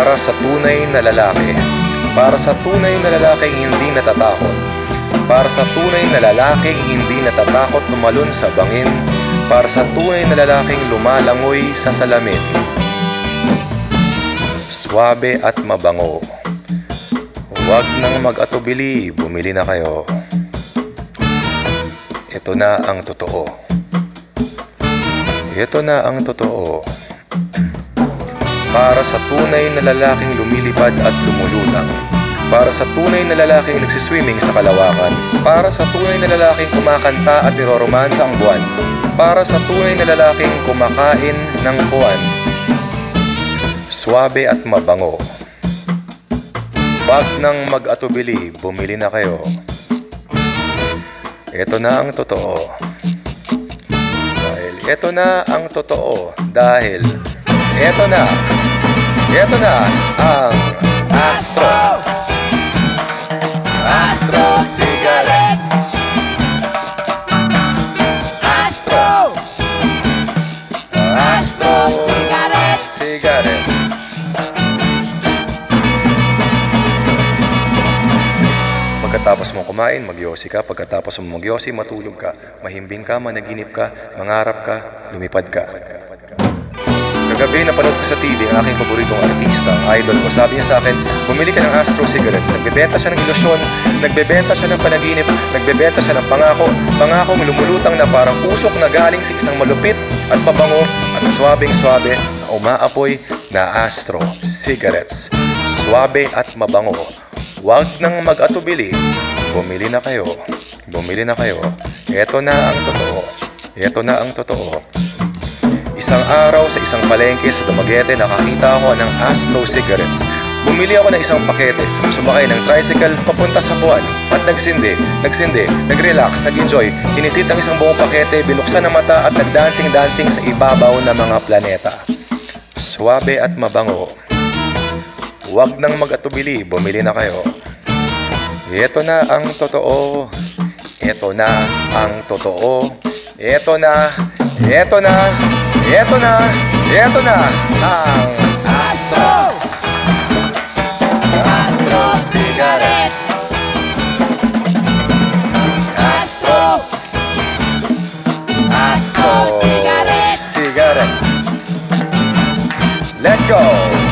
para sa tunay na lalaki. Para sa tunay na lalaking hindi natatakot. Para sa tunay na lalaking hindi natatakot lumalon sa bangin. Para sa tunay na lalaking lumalangoy sa salamin. Swabe at mabango. Huwag nang mag-atubili, bumili na kayo. Ito na ang totoo. Ito na ang totoo. Para sa tunay na lalaking lumilipad at lumulutang. Para sa tunay na lalaking nagsiswimming sa kalawakan. Para sa tunay na lalaking kumakanta at niroromansa ang buwan. Para sa tunay na lalaking kumakain ng kuwan. Swabe at mabango. Wag nang mag-atubili, bumili na kayo. Ito na ang totoo. Dahil ito na ang totoo. Dahil ito na. Ito na ang Astro. Astro Cigarettes. Astro, Astro Cigarettes. Cigarettes. Pagkatapos mo kumain, magyosi ka. Pagkatapos mo magyosi, matulog ka. Mahimbing ka, managinip ka, mangarap ka, lumipad ka. Kagabi, napanood ko sa TV ang aking paboritong artista, idol ko. Sabi niya sa akin, bumili ka ng Astro Cigarettes. Nagbebenta siya ng ilusyon, nagbebenta siya ng panaginip, nagbebenta siya ng pangako. Pangakong lumulutang na parang usok na galing sa isang malupit at pabango at swabing-swabe na umaapoy na Astro Cigarettes. Swabe at mabango. Huwag nang mag-atubili. Bumili na kayo. Bumili na kayo. Ito na ang totoo. Ito na ang totoo. Isang araw sa isang palengke sa Dumaguete, nakakita ako ng Astro Cigarettes. Bumili ako ng isang pakete, sumakay ng tricycle papunta sa buwan at nagsindi, nagsindi, nag-relax, nag-enjoy, hinitit ang isang buong pakete, binuksan ang mata at nagdancing-dancing sa ibabaw ng mga planeta. Swabe at mabango. Huwag nang mag-atubili, bumili na kayo. Ito na ang totoo. Ito na ang totoo. Ito na, ito na, ito na, ito na ang Astro, Astro Cigarettes. Astro, Astro, Cigarettes. Cigarettes. Let's go!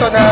Ito